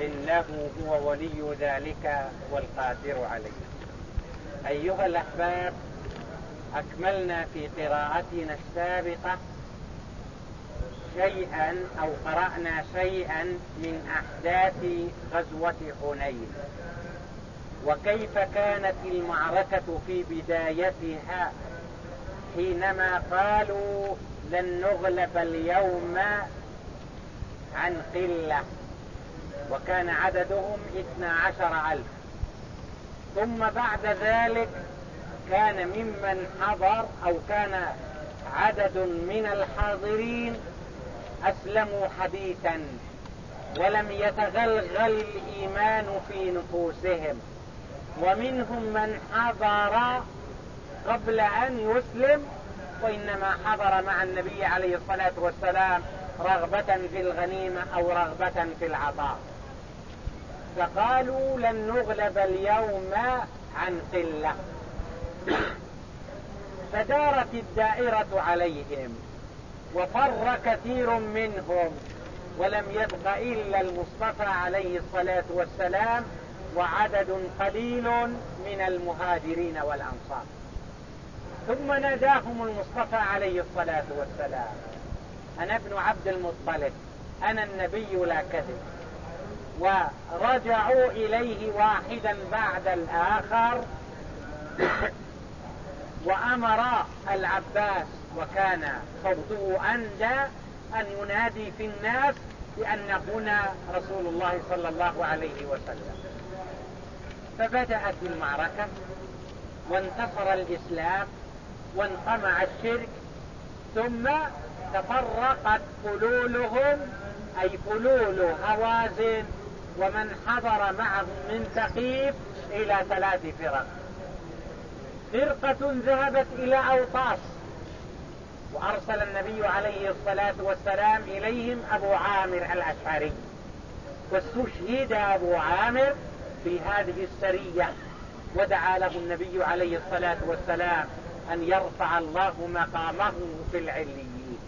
إنه هو ولي ذلك والقادر عليه. أيها الأحباب أكملنا في قراءتنا السابقة شيئا أو قرأنا شيئا من أحداث غزوة حنين. وكيف كانت المعركة في بدايتها؟ حينما قالوا لن نغلب اليوم عن قلة. وكان عددهم اثنا عشر ألف. ثم بعد ذلك كان ممن حضر أو كان عدد من الحاضرين أسلموا حديثا ولم يتغلغل الإيمان في نفوسهم. ومنهم من حضر قبل أن يسلم وإنما حضر مع النبي عليه الصلاة والسلام رغبة في الغنيمة أو رغبة في العطاء. فقالوا لن نغلب اليوم عن قلة. فدارت الدائرة عليهم وفر كثير منهم ولم يبق إلا المصطفى عليه الصلاة والسلام وعدد قليل من المهاجرين والأنصار. ثم ناداهم المصطفى عليه الصلاة والسلام أنا ابن عبد المطلب أنا النبي لا كذب. ورجعوا إليه واحدا بعد الآخر. وأمر العباس وكان صوته أندى أن ينادي في الناس بأن هنا رسول الله صلى الله عليه وسلم. فبدأت المعركة وانتصر الإسلام وانقمع الشرك ثم تفرقت فلولهم أي فلول هوازن ومن حضر معهم من ثقيف إلى ثلاث فرق. فرقة ذهبت إلى أوطاس وأرسل النبي عليه الصلاة والسلام إليهم أبو عامر الأشعري واستشهد أبو عامر في هذه السرية ودعا له النبي عليه الصلاة والسلام أن يرفع الله مقامه في العليين.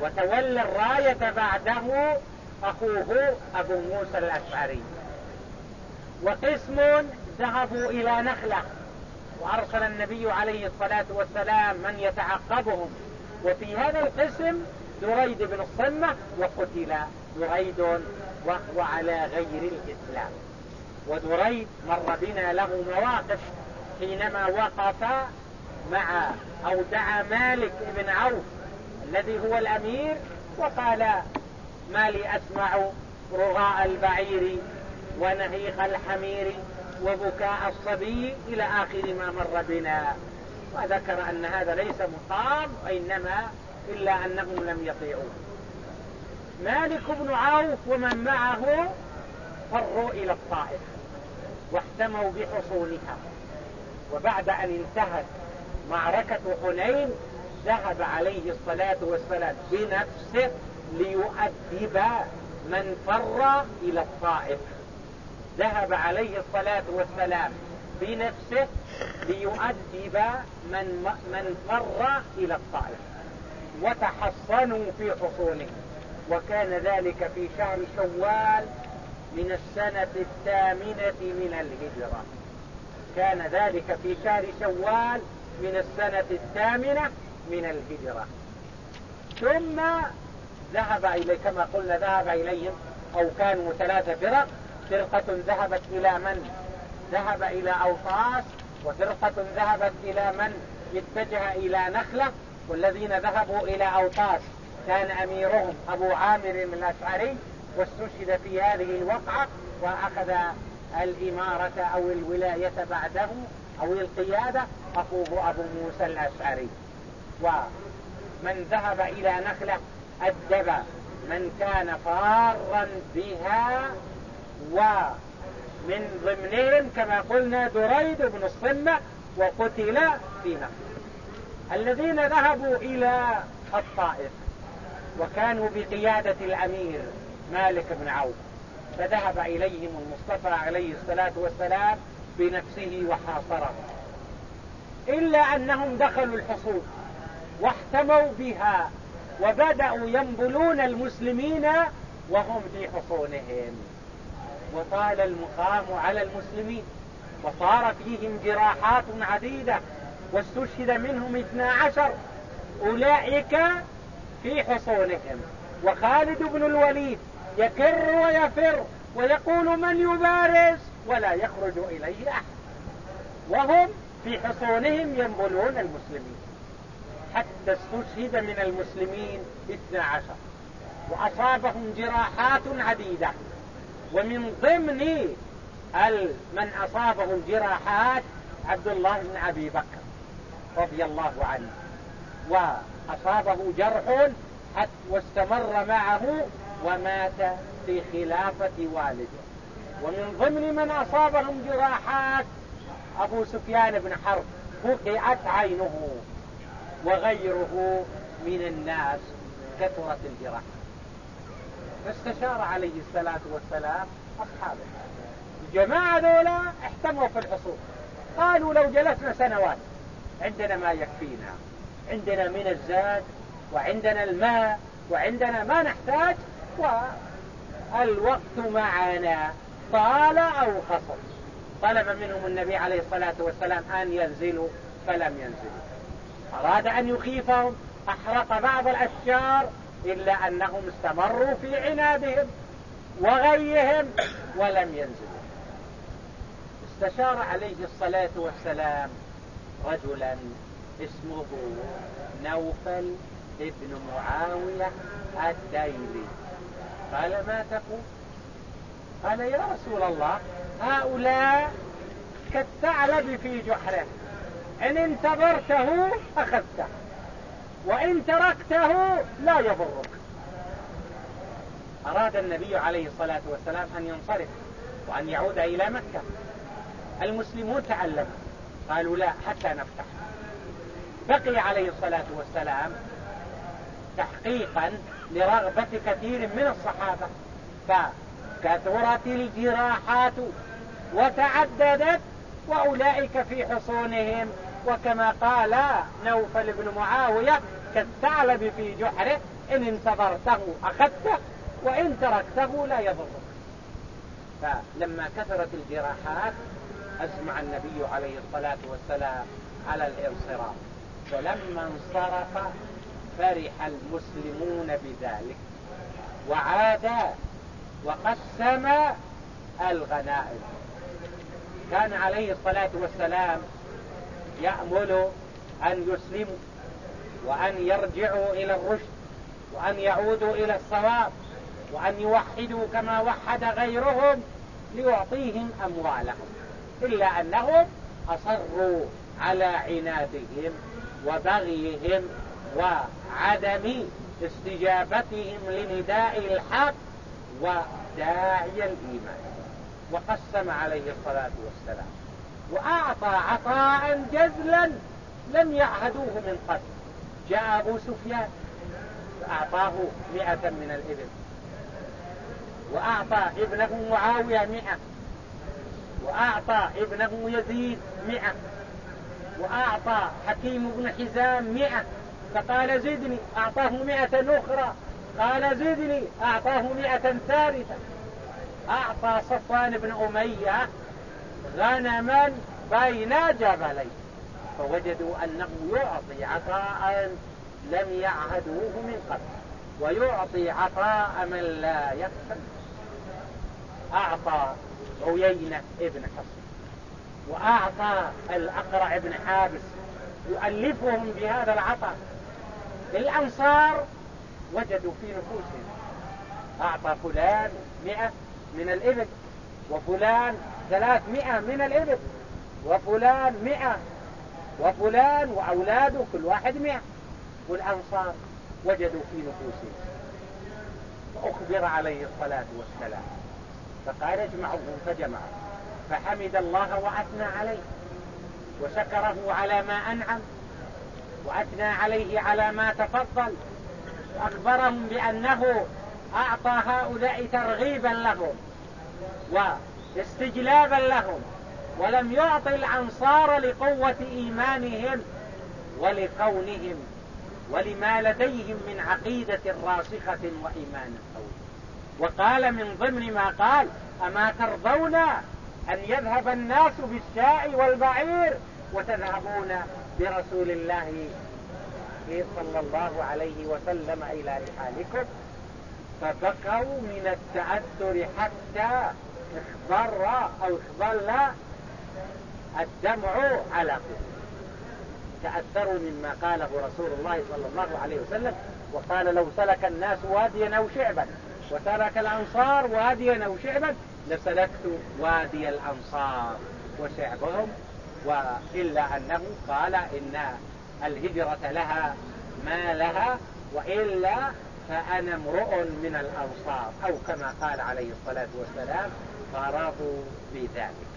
وتولى الراية بعده أخوه أبو موسى الأشعري. وقسم ذهبوا إلى نخلة وأرسل النبي عليه الصلاة والسلام من يتعقبهم. وفي هذا القسم دريد بن الصمة وقتل دريد وهو على غير الإسلام. ودريد مر بنا له مواقف حينما وقف مع أو دعا مالك بن عوف الذي هو الأمير وقال ما لي أسمع رغاء البعير ونهيق الحمير وبكاء الصبي إلى آخر ما مر بنا. وذكر أن هذا ليس مقام وإنما إلا أنهم لم يطيعوه. مالك بن عوف ومن معه فروا إلى الطائف واحتموا بحصونها. وبعد أن انتهت معركة حنين ذهب عليه الصلاة والسلام بنفسه ليؤدب من فر إلى الطائف. ذهب عليه الصلاة والسلام بنفسه ليؤدب من, من فر إلى الطائف. وتحصنوا في حصونهم وكان ذلك في شهر شوال من السنة الثامنة من الهجرة. كان ذلك في شهر شوال من السنة الثامنة من الهجرة. ثم ذهب إلي كما قلنا ذهب إليهم أو كانوا ثلاثة فرق فرقة ذهبت إلى من؟ ذهب إلى أوطاس وفرقة ذهبت إلى من؟ اتجه إلى نخلة والذين ذهبوا إلى أوطاس كان أميرهم أبو عامر الأشعري واستشهد في هذه الوقعة وأخذ الإمارة أو الولاية بعده أو القيادة. أخوه أبو موسى الأشعري. ومن ذهب إلى نخلة أدب من كان فارا بها ومن ضمنهم كما قلنا دريد بن الصمة وقتل في نخل الذين ذهبوا إلى الطائف وكانوا بقيادة الأمير مالك بن عوف فذهب إليهم المصطفى عليه الصلاة والسلام بنفسه وحاصرهم إلا أنهم دخلوا الحصول واحتموا بها وبدأوا ينبلون المسلمين وهم في حصونهم وطال المقام على المسلمين. وصار فيهم جراحات عديدة. واستشهد منهم اثنا عشر. أولئك في حصونهم. وخالد بن الوليد يكر ويفر. ويقول من يبارز؟ ولا يخرج إليه أحد. وهم في حصونهم ينبلون المسلمين. حتى استشهد من المسلمين اثنا عشر. وأصابهم جراحات عديدة. ومن ضمن من أصابهم جراحات عبد الله بن أبي بكر رضي الله عنه. وأصابه جرح حتى واستمر معه ومات في خلافة والده. ومن ضمن من أصابهم جراحات أبو سفيان بن حرب فقعت عينه. وغيره من الناس كثرت الجراحة فاستشار عليه الصلاة والسلام أصحابه. الجماعة ذولا احتموا في الحصول قالوا لو جلسنا سنوات عندنا ما يكفينا. عندنا من الزاد وعندنا الماء وعندنا ما نحتاج والوقت معنا. طال أو خصر طلب منهم النبي عليه الصلاة والسلام أن ينزلوا فلم ينزلوا. أراد أن يخيفهم أحرق بعض الأشجار إلا أنهم استمروا في عنادهم وغيهم ولم ينزلوا. استشار عليه الصلاة والسلام رجلا اسمه نوفل ابن معاوية الديلي قال ما تقول؟ قال يا رسول الله هؤلاء كالثعلب في جحره. إن انتظرته أخذته وإن تركته لا يضرك. أراد النبي عليه الصلاة والسلام أن ينصرف وأن يعود إلى مكة. المسلمون تعلموا قالوا لا حتى نفتح. بقي عليه الصلاة والسلام تحقيقا لرغبة كثير من الصحابة. فكثرت الجراحات وتعددت وأولئك في حصونهم. وكما قال نوفل بن معاوية كالثعلب في جحره إن انتظرته أخذته وإن تركته لا يضرك. فلما كثرت الجراحات أسمع النبي عليه الصلاة والسلام على الانصراف. فلما انصرف فرح المسلمون بذلك. وعاد وقسم الغنائم. كان عليه الصلاة والسلام يأمل أن يسلموا وأن يرجعوا إلى الرشد وأن يعودوا إلى الصواب وأن يوحدوا كما وحد غيرهم ليعطيهم أموالهم إلا أنهم أصروا على عنادهم وبغيهم وعدم استجابتهم لنداء الحق وداعي الإيمان وقسم عليه الصلاة والسلام. وأعطى عطاء جزلا لم يعهدوه من قبل. جاء أبو سفيان فأعطاه مئة من الإبل. وأعطى ابنه معاوية مئة. وأعطى ابنه يزيد مئة. وأعطى حكيم بن حزام مئة. فقال زدني أعطاه مئة أخرى قال زدني أعطاه مئة ثالثة. أعطى صفوان بن أمية غنما بين جبلين فوجدوا أنه يعطي عطاء لم يعهدوه من قبل. ويعطي عطاء من لا يقبل. أعطى عيينة ابن حصن. وأعطى الأقرع بن حابس. يؤلفهم بهذا العطاء. الأنصار وجدوا في نفوسهم. أعطى فلان مئة من الإبل. وفلان ثلاثمائة من الإبل وفلان مئة وفلان وأولاده كل واحد مئة. والأنصار وجدوا في نفوسهم. فأخبر عليه الصلاة والسلام. فقال اجمعوا فجمعوا فحمد الله وأثنى عليه. وشكره على ما أنعم. وأثنى عليه على ما تفضل. وأخبرهم بأنه أعطى هؤلاء ترغيبا لهم. واستجلابا لهم ولم يعطي الأنصار لقوة إيمانهم ولكونهم ولما لديهم من عقيدة راسخة وإيمان قوي. وقال من ضمن ما قال أما ترضون أن يذهب الناس بالشاء والبعير وتذهبون برسول الله صلى الله عليه وسلم إلى رحالكم؟ فبقوا من التأثر حتى اخضر أو اخضل الدمع على قلوب تأثروا مما قاله رسول الله صلى الله عليه وسلم وقال لو سلك الناس واديا أو شعبا وترك الأنصار واديا أو شعبا لسلكت وادي الأنصار وشعبهم. وإلا أنه قال إن الهجرة لها ما لها وإلا فأنا امرؤ من الأنصار أو كما قال عليه الصلاة والسلام فرضوا بذلك.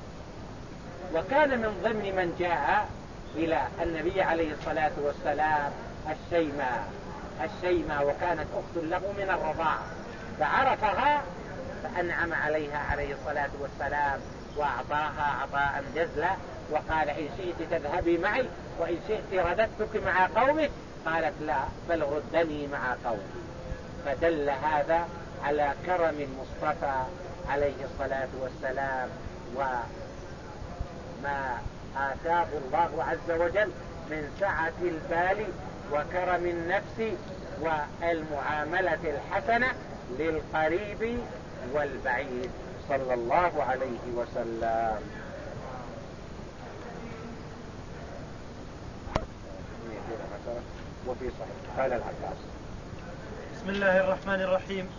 وكان من ضمن من جاء إلى النبي عليه الصلاة والسلام الشيماء الشيماء وكانت أخت له من الرضاعة فعرفها فأنعم عليها عليه الصلاة والسلام وأعطاها عطاء جزلا وقال إن شئت تذهبي معي وإن شئت رددتك مع قومك. قالت لا بل ردني مع قومي. فدل هذا على كرم المصطفى عليه الصلاة والسلام وما آتاه الله عز وجل من سعة البال وكرم النفس والمعاملة الحسنة للقريب والبعيد. صلى الله عليه وسلم. وفي صحيح. قال العباس. بسم الله الرحمن الرحيم.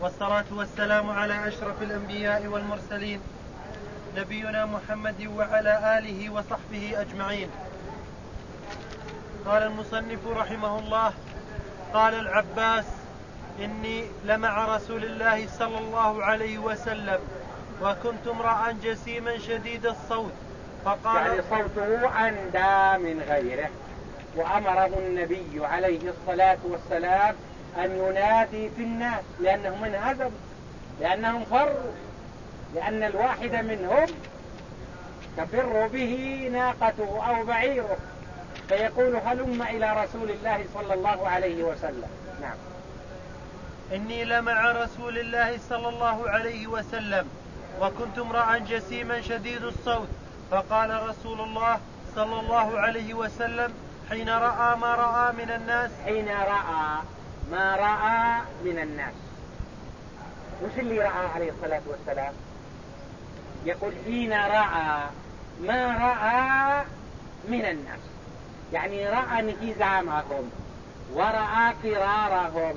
والصلاة والسلام على أشرف الأنبياء والمرسلين نبينا محمد وعلى آله وصحبه أجمعين. قال المصنف رحمه الله قال العباس إني لمع رسول الله صلى الله عليه وسلم وكنت امرأ جسيما شديد الصوت فقال يعني صوته أندى من غيره وأمره النبي عليه الصلاة والسلام أن ينادي في الناس لأنهم انهزموا لأنهم فروا لأن الواحد منهم تفر به ناقته أو بعيره فيقول هلم إلى رسول الله صلى الله عليه وسلم. نعم. إني لمع رسول الله صلى الله عليه وسلم وكنت امرأ جسيما شديد الصوت فقال رسول الله صلى الله عليه وسلم حين رأى ما رأى من الناس حين رأى ما رأى من الناس. وش اللي رأى عليه الصلاة والسلام؟ يقول حين رأى ما رأى من الناس. يعني رأى انهزامهم ورأى فرارهم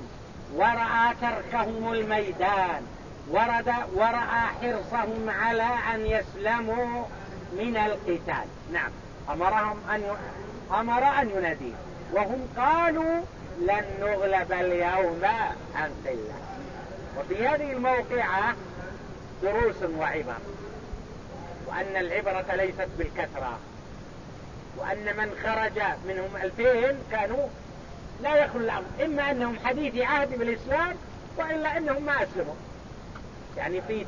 ورأى تركهم الميدان ورد ورأى حرصهم على أن يسلموا من القتال. نعم. أمرهم أن. أمر أن ينادي وهم قالوا لن نغلب اليوم عن قلة. وفي هذه الموقعة دروس وعبر. وأن العبرة ليست بالكثرة. وأن من خرج منهم ألفين كانوا لا يخلو الأمر. إما أنهم حديث عهد بالإسلام وإلا أنهم ما أسلموا. يعني في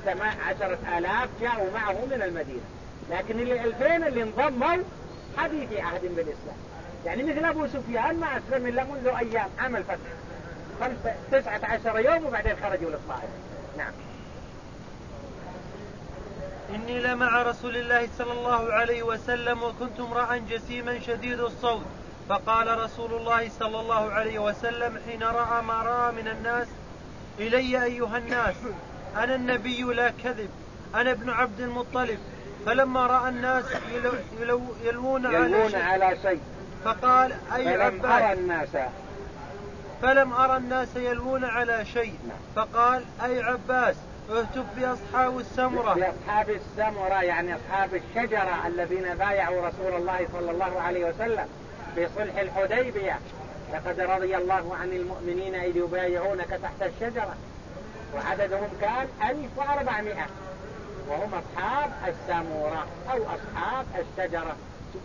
عشرة آلاف جاءوا معه من المدينة. لكن اللي ألفين اللي انضموا حديث عهد بالإسلام. يعني مثل أبو سفيان ما أسلم إلا منذ أيام عام الفتح. تسعة عشر يوم وبعدين خرجوا للطائف. نعم. إني لمع رسول الله صلى الله عليه وسلم وكنت امرأ جسيما شديد الصوت. فقال رسول الله صلى الله عليه وسلم حين رأى ما رأى من الناس إلي أيها الناس أنا النبي لا كذب أنا ابن عبد المطلب. فلما رأى الناس يلو يلو يلوون, يلوون على شيء, على شيء. فقال أي فلم عباس أرى الناس. فلم أرى الناس يلوون على شيء. نعم. فقال أي عباس اهتف بأصحاب السمرة. بأصحاب السمرة يعني أصحاب الشجرة الذين بايعوا رسول الله صلى الله عليه وسلم في صلح الحديبية. لقد رضي الله عن المؤمنين إذ يبايعونك تحت الشجرة. وعددهم كان 1400 وهم أصحاب السامورة أو أصحاب الشجرة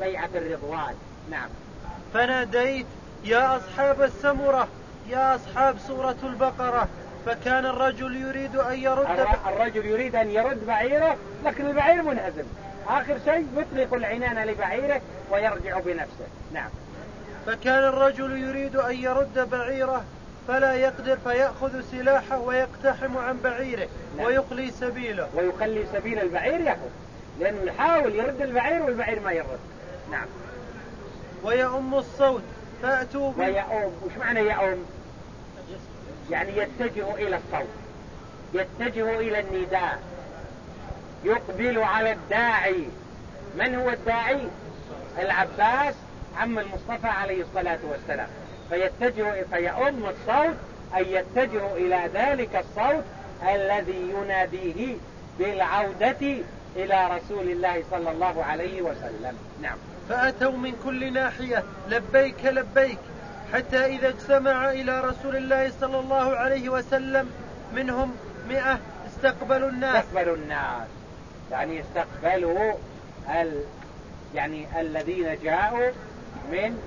بيعة الرضوان. نعم. فناديت يا أصحاب السمرة يا أصحاب سورة البقرة. فكان الرجل يريد أن يرد الرجل يريد أن يرد بعيره لكن البعير منهزم. آخر شيء يطلق العنان لبعيره ويرجع بنفسه. نعم. فكان الرجل يريد أن يرد بعيره فلا يقدر فيأخذ سلاحه ويقتحم عن بعيره نعم. ويقلي سبيله. ويخلي سبيل البعير يأخذ. لأنه يحاول يرد البعير والبعير ما يرد. نعم. ويؤم الصوت فأتوا ويؤم. وش معنى يؤم؟ يعني يتجه إلى الصوت يتجه إلى النداء يقبل على الداعي. من هو الداعي؟ العباس عم المصطفى عليه الصلاة والسلام. فيتجه فيؤم الصوت أي يتجه إلى ذلك الصوت الذي يناديه بالعودة إلى رسول الله صلى الله عليه وسلم. نعم. فأتوا من كل ناحية لبيك لبيك حتى إذا اجتمع إلى رسول الله صلى الله عليه وسلم منهم مئة استقبلوا الناس. استقبلوا الناس. يعني استقبلوا ال يعني الذين جاءوا من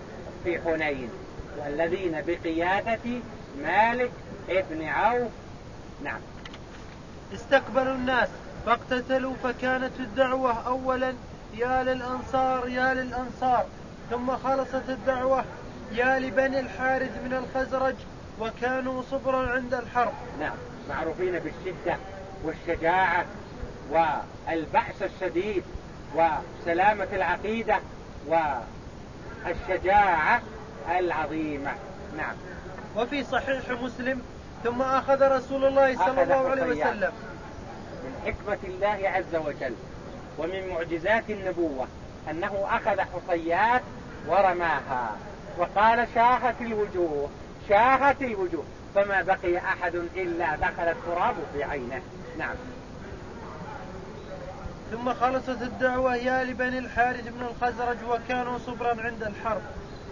في حنين والذين بقيادة مالك ابن عوف. نعم. استقبلوا الناس فاقتتلوا فكانت الدعوة أولا يا للأنصار يا للأنصار. ثم خلصت الدعوة يا لبني الحارث من الخزرج وكانوا صبرا عند الحرب. نعم معروفين بالشدة والشجاعة والبعث الشديد وسلامة العقيدة والشجاعة العظيمة. نعم. وفي صحيح مسلم ثم أخذ رسول الله صلى الله عليه وسلم. من حكمة الله عز وجل. ومن معجزات النبوة أنه أخذ حصيات ورماها. وقال شاهت الوجوه شاهت الوجوه. فما بقي أحد إلا دخل التراب في عينه نعم. ثم خلصت الدعوة يا لبني الحارث بن الخزرج وكانوا صبرا عند الحرب.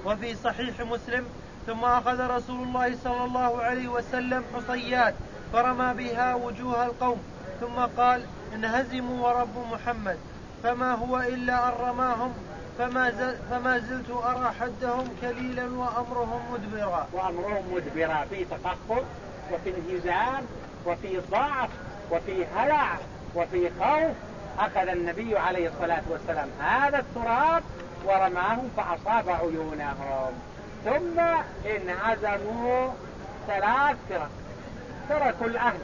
وفي صحيح مسلم ثم أخذ رسول الله صلى الله عليه وسلم حصيات فرمى بها وجوه القوم. ثم قال انهزموا ورب محمد فما هو إلا أن رماهم فما, زل فما زلت أرى حدهم كليلا وأمرهم مدبرا. وأمرهم مدبرا في تقهقر وفي انهزام وفي ضعف وفي هلع وفي خوف. أخذ النبي عليه الصلاة والسلام هذا التراب ورماهم فأصاب عيونهم. ثم انهزموا ثلاث فرق تركوا الأهل.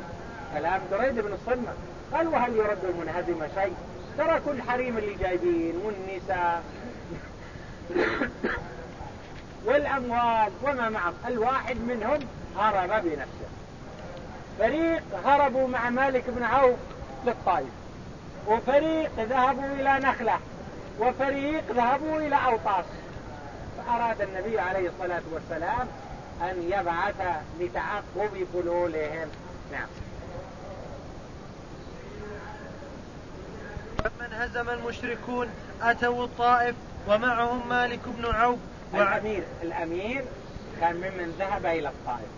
كلام دريد بن الصمة قال وهل يرد المنهزم شيء؟ تركوا الحريم اللي جايبين والنساء. والأموال وما معهم. الواحد منهم هرب بنفسه. فريق هربوا مع مالك بن عوف للطائف. وفريق ذهبوا إلى نخلة. وفريق ذهبوا إلى أوطاس. فأراد النبي عليه الصلاة والسلام أن يبعث لتعقب فلولهم. نعم. لما انهزم المشركون أتوا الطائف ومعهم مالك بن عوف الأمير الأمير كان ممن ذهب إلى الطائف.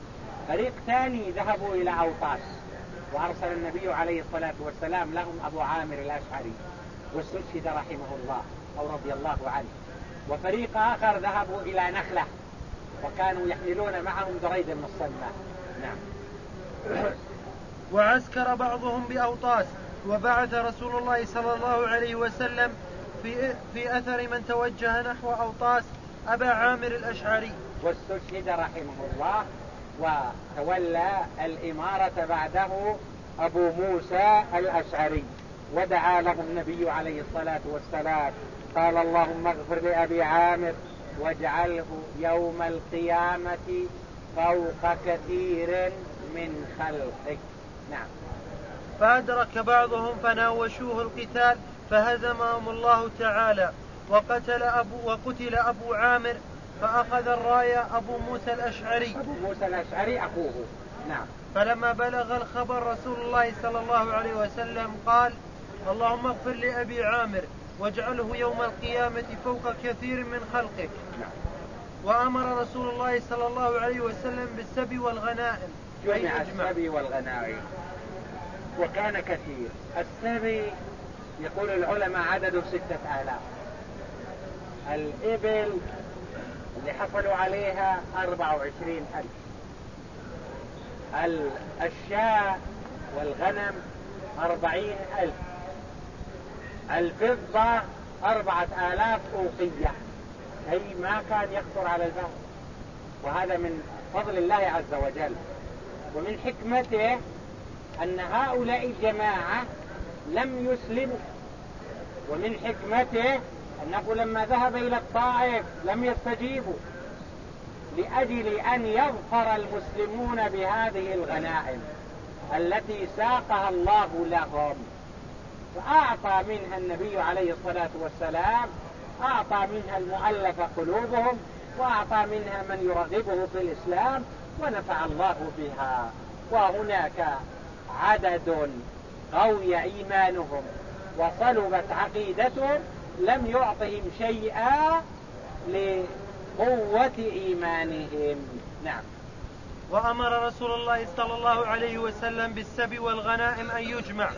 فريق ثاني ذهبوا إلى أوطاس. وأرسل النبي عليه الصلاة والسلام لهم أبو عامر الأشعري واستشهد رحمه الله أو رضي الله عنه. وفريق آخر ذهبوا إلى نخلة وكانوا يحملون معهم دريد بن الصمة. نعم. وعسكر بعضهم بأوطاس. وبعث رسول الله صلى الله عليه وسلم في في أثر من توجه نحو أوطاس أبا عامر الأشعري. واستشهد رحمه الله وتولى الإمارة بعده أبو موسى الأشعري. ودعا له النبي عليه الصلاة والسلام. قال اللهم اغفر لأبي عامر واجعله يوم القيامة فوق كثير من خلقك. نعم. فأدرك بعضهم فناوشوه القتال فهزمهم الله تعالى. وقتل أبو وقتل أبو عامر فأخذ الراية أبو موسى الأشعري. أبو موسى الأشعري أخوه. نعم. فلما بلغ الخبر رسول الله صلى الله عليه وسلم قال اللهم اغفر لأبي عامر واجعله يوم القيامة فوق كثير من خلقك. نعم. وأمر رسول الله صلى الله عليه وسلم بالسبي والغنائم. جمع السبي والغنائم. وكان كثير. السبي يقول العلماء عدده ستة آلاف. الإبل اللي حصلوا عليها أربعة وعشرين ألف. الشاة والغنم أربعين ألف. الفضة أربعة آلاف أوقية. أي ما كان يخطر على البال وهذا من فضل الله عز وجل. ومن حكمته أن هؤلاء الجماعة لم يسلموا ومن حكمته أنه لما ذهب إلى الطائف لم يستجيبوا لأجل أن يظفر المسلمون بهذه الغنائم التي ساقها الله لهم. فأعطى منها النبي عليه الصلاة والسلام أعطى منها المؤلف قلوبهم وأعطى منها من يرغبه في الإسلام ونفع الله بها. وهناك عدد قوي إيمانهم وصلبت عقيدتهم لم يعطهم شيئا لقوة إيمانهم. نعم. وأمر رسول الله صلى الله عليه وسلم بالسبي والغنائم أن يجمع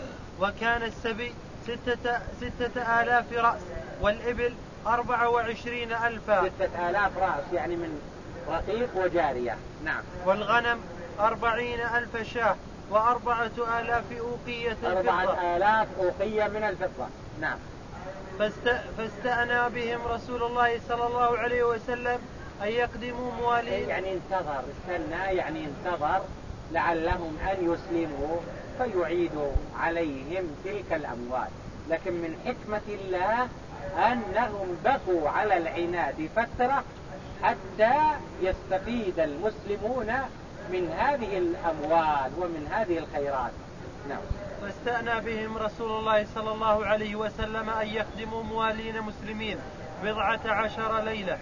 وكان السبي ستة, ستة آلاف رأس والإبل أربعة وعشرين ألفا. ستة آلاف رأس يعني من رقيق وجارية. نعم. والغنم أربعين ألف شاة. وأربعة آلاف أوقية أربعة آلاف أوقية من الفضة. نعم. فاست... فاستأنى بهم رسول الله صلى الله عليه وسلم أن يقدموا موالين يعني انتظر استنى يعني انتظر لعلهم أن يسلموا فيعيدوا عليهم تلك الأموال. لكن من حكمة الله أنهم بقوا على العناد فترة حتى يستفيد المسلمون من هذه الأموال ومن هذه الخيرات. نعم. واستأنى بهم رسول الله صلى الله عليه وسلم أن يخدموا موالين مسلمين بضعة عشر ليلة.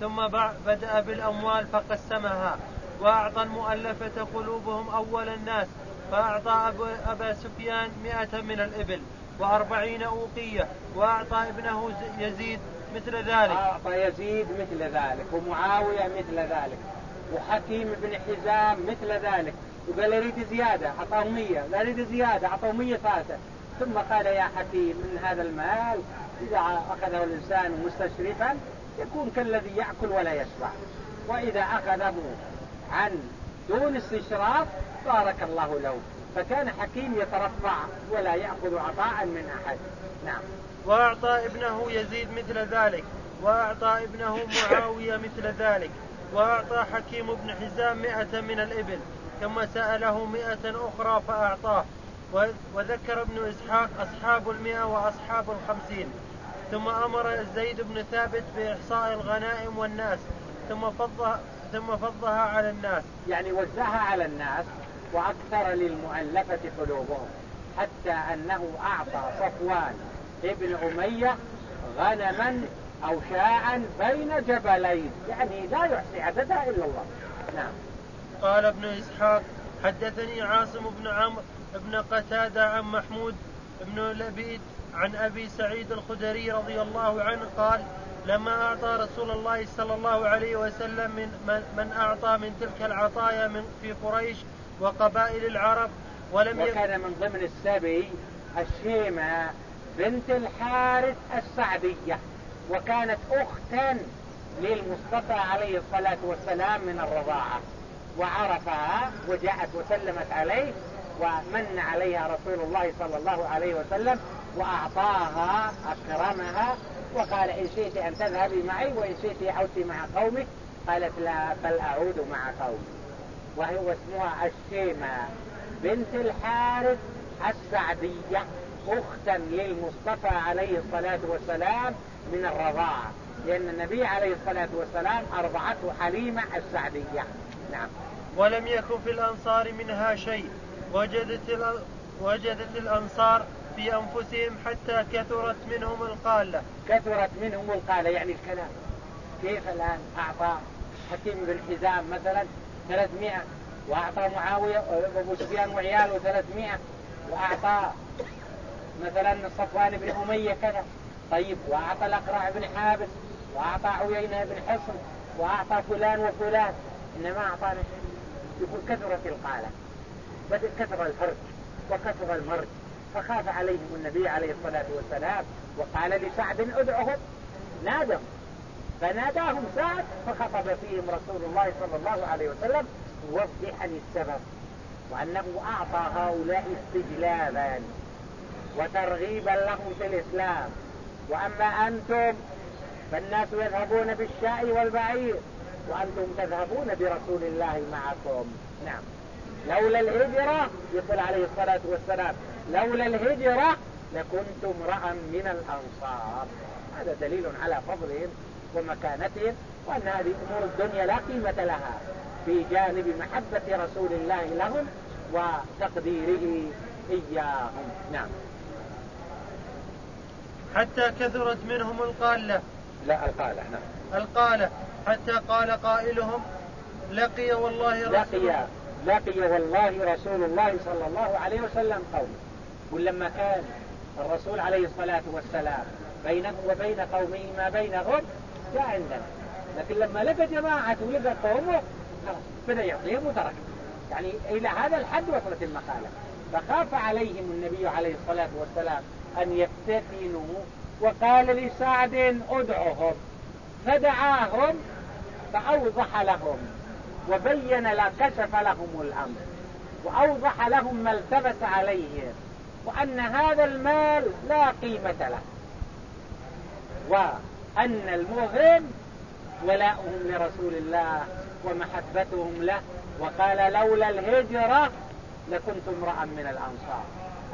ثم بدأ بالأموال فقسمها وأعطى المؤلفة قلوبهم أول الناس فأعطى أبا سفيان مئة من الإبل وأربعين أوقية وأعطى ابنه يزيد مثل ذلك. أعطى يزيد مثل ذلك ومعاوية مثل ذلك. وحكيم بن حزام مثل ذلك. وقال يريد زيادة أعطاه مية. لا يريد زيادة أعطاه مية ثالثة ثم قال يا حكيم من هذا المال إذا أخذه الإنسان مستشرفا يكون كالذي يأكل ولا يشبع. وإذا أخذه عن دون استشراف بارك الله له. فكان حكيم يترفع ولا يأخذ عطاء من أحد. نعم. وأعطى ابنه يزيد مثل ذلك. وأعطى ابنه معاوية مثل ذلك. وأعطى حكيم بن حزام مئة من الإبل ثم سأله مئة أخرى فأعطاه. وذكر ابن إسحاق أصحاب المئة وأصحاب الخمسين. ثم أمر زيد بن ثابت بإحصاء الغنائم والناس ثم فضها ثم فضها على الناس. يعني وزعها على الناس وأكثر للمؤلفة قلوبهم حتى أنه أعطى صفوان ابن أمية غنما أو شاعا بين جبلين. يعني لا يحصي عددها إلا الله. نعم. قال ابن إسحاق حدثني عاصم بن عمرو بن قتادة عن محمود بن لبيد عن أبي سعيد الخدري رضي الله عنه قال لما أعطى رسول الله صلى الله عليه وسلم من, من أعطى من تلك العطايا من في قريش وقبائل العرب ولم وكان من ضمن السبي الشيمة بنت الحارث السعدية. وكانت أختا للمصطفى عليه الصلاة والسلام من الرضاعة. وعرفها وجاءت وسلمت عليه ومن عليها رسول الله صلى الله عليه وسلم وأعطاها أكرمها وقال إن شئت أن تذهبي معي وإن شئت عودتي مع قومك. قالت لا بل أعود مع قومي. وهو اسمها الشيمة بنت الحارث السعدية أختا للمصطفى عليه الصلاة والسلام من الرضاعة. لأن النبي عليه الصلاة والسلام أرضعته حليمة السعدية. نعم. ولم يكن في الأنصار منها شيء. وجدت, وجدت الأنصار في أنفسهم حتى كثرت منهم القالة. كثرت منهم القالة. يعني الكلام. كيف الآن أعطى حكيم بن حزام مثلا 300 وأعطى معاوية أبو سفيان وعياله 300 وأعطى مثلا صفوان بن أمية كذا. طيب وأعطى الأقرع بن حابس وأعطى عيينة بن حصن وأعطى فلان وفلان. إنما أعطانا يقول كثرت القالة. بدأ كثر الفرج وكثر المرج. فخاف عليهم النبي عليه الصلاة والسلام وقال لسعد ادعهم نادم فناداهم سعد فخطب فيهم رسول الله صلى الله عليه وسلم. موضحا السبب وأنه أعطى هؤلاء استجلابا وترغيبا لهم في الإسلام. وأما أنتم فالناس يذهبون بالشاء والبعير وأنتم تذهبون برسول الله معكم. نعم. لولا الهجرة يقول عليه الصلاة والسلام لولا الهجرة لكنت امرأ من الأنصار. هذا دليل على فضلهم ومكانتهم وأن هذه أمور الدنيا لا قيمة لها في جانب محبة رسول الله لهم وتقديره إياهم. نعم. حتى كثرت منهم القالة لا القالة نعم. القالة حتى قال قائلهم لقي والله رسول لقي لقي والله رسول الله صلى الله عليه وسلم قومه. ولما كان الرسول عليه الصلاة والسلام بينه وبين قومه ما بينهم جاء عندنا. لكن لما لقى جماعة ولقى قومه خلاص بدأ يعطيهم وترك. يعني إلى هذا الحد وصلت المقالة. فخاف عليهم النبي عليه الصلاة والسلام أن يفتتنوا وقال لسعد ادعهم. فدعاهم فأوضح لهم. وبين لا كشف لهم الأمر. وأوضح لهم ما التبس عليهم وأن هذا المال لا قيمة له. وأن المهم ولاؤهم لرسول الله ومحبتهم له. وقال لولا الهجرة لكنت امرأ من الأنصار.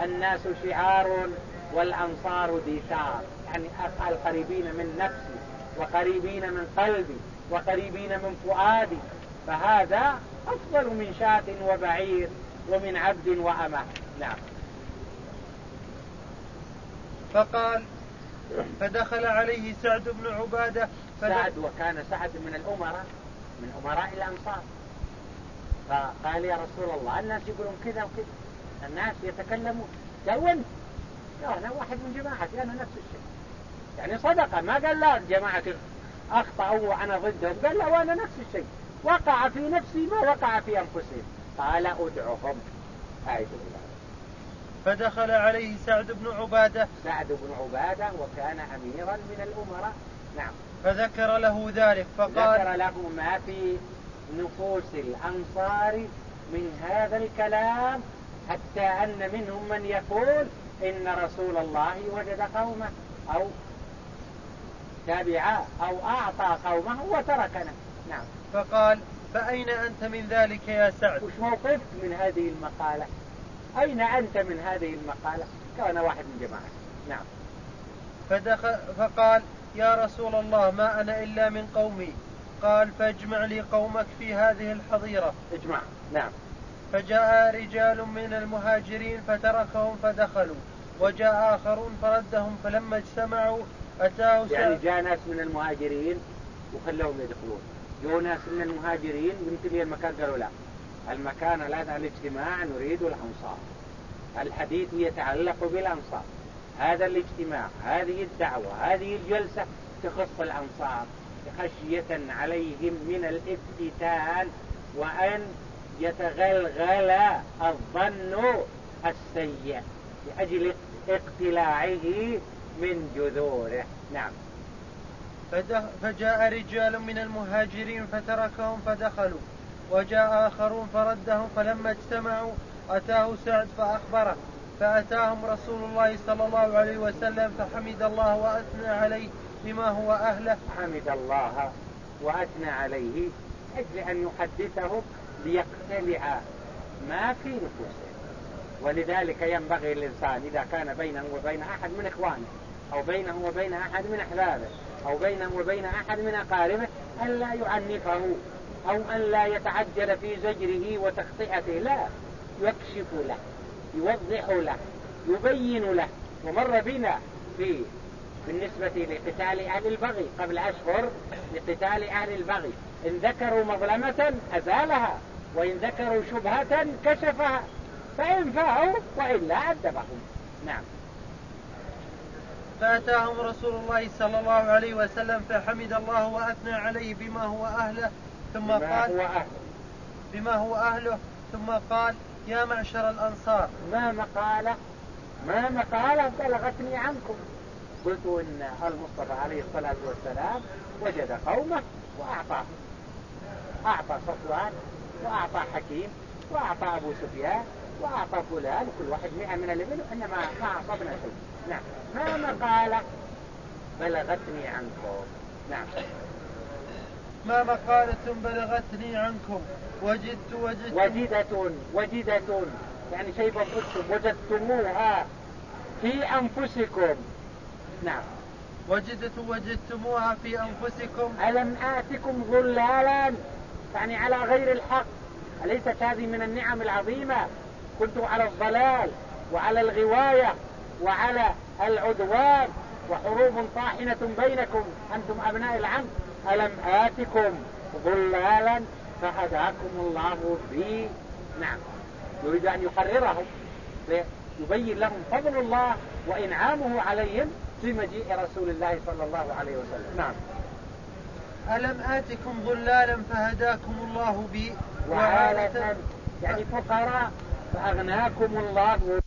الناس شعار والأنصار ديثار. يعني القريبين من نفسي وقريبين من قلبي وقريبين من فؤادي. فهذا أفضل من شاة وبعير ومن عبد وأمة. نعم. فقال فدخل عليه سعد بن عبادة سعد وكان سعد من الأمراء من أمراء الأنصار. فقال يا رسول الله الناس يقولون كذا وكذا. الناس يتكلمون. قال وأنت؟ لا أنا واحد من جماعتي أنا نفس الشيء. يعني صدق ما قال لا جماعة أخطأوا وأنا ضدهم قال لا وأنا نفس الشيء. وقع في نفسي ما وقع في أنفسهم قال أدعهم. آية الله فدخل عليه سعد بن عبادة. سعد بن عبادة وكان أميرا من الأمراء. نعم. فذكر له ذلك فقال ذكر له ما في نفوس الأنصار من هذا الكلام حتى أن منهم من يقول إن رسول الله وجد قومه أو تابعا أو أعطى قومه وتركنا. نعم. فقال فأين أنت من ذلك يا سعد؟ وش موقفك من هذه المقالة؟ أين أنت من هذه المقالة؟ كان واحد من جماعة. نعم. فدخل فقال يا رسول الله ما أنا إلا من قومي. قال فاجمع لي قومك في هذه الحظيرة. اجمع. نعم. فجاء رجال من المهاجرين فتركهم فدخلوا وجاء آخرون فردهم فلما اجتمعوا أتاه يعني جاء ناس من المهاجرين وخلوهم يدخلون. جو ناس من المهاجرين قلت لي المكان؟ قالوا لا. المكان الآن الاجتماع نريد الأنصار. الحديث يتعلق بالأنصار. هذا الاجتماع هذه الدعوة هذه الجلسة تخص الأنصار. خشية عليهم من الافتتان وأن يتغلغل الظن السيء لأجل اقتلاعه من جذوره. نعم. فجاء رجال من المهاجرين فتركهم فدخلوا وجاء آخرون فردهم فلما اجتمعوا أتاه سعد فأخبره فأتاهم رسول الله صلى الله عليه وسلم فحمد الله وأثنى عليه بما هو أهله. حمد الله وأثنى عليه أجل أن يحدثهم ليقتلع ما في نفوسهم ولذلك ينبغي الإنسان إذا كان بينه وبين أحد من إخوانه أو بينه وبين أحد من أحبابه أو بينه وبين أحد من أقاربه أن لا يعنفه أو أن لا يتعجل في زجره وتخطئته لا يكشف له يوضح له يبين له. ومر بنا في بالنسبة لقتال أهل البغي قبل أشهر لقتال أهل البغي. إن ذكروا مظلمة أزالها. وإن ذكروا شبهة كشفها فإن فاعوا وإلا أدبهم. نعم. فأتاهم رسول الله صلى الله عليه وسلم فحمد الله وأثنى عليه بما هو أهله ثم بما قال هو أهله. بما هو أهله ثم قال يا معشر الأنصار. ما مقالة ما مقالة بلغتني عنكم. قلت إن المصطفى عليه الصلاة والسلام وجد قومه وأعطاه أعطى صفوان وأعطى حكيم وأعطى أبو سفيان وأعطى فلان كل واحد مئة من الإبل إنما ما أعصبنا شيء نعم. ما مقالة بلغتني عنكم. نعم. ما مقالة بلغتني عنكم. وجدت وجدت. وجدة وجدة. يعني شيء بأنفسكم وجدتموها في أنفسكم. نعم. وجدت وجدتموها في أنفسكم. ألم آتكم ظلالا يعني على غير الحق. أليست هذه من النعم العظيمة؟ كنتم على الضلال وعلى الغواية وعلى العدوان وحروب طاحنة بينكم. أنتم أبناء العم. ألم آتكم ظلالا فهداكم الله بي؟ نعم. يريد أن يحررهم يبين لهم فضل الله وإنعامه عليهم في مجيء رسول الله صلى الله عليه وسلم. نعم. ألم آتكم ظلالا فهداكم الله بي وعالة يعني فقراء فأغناكم الله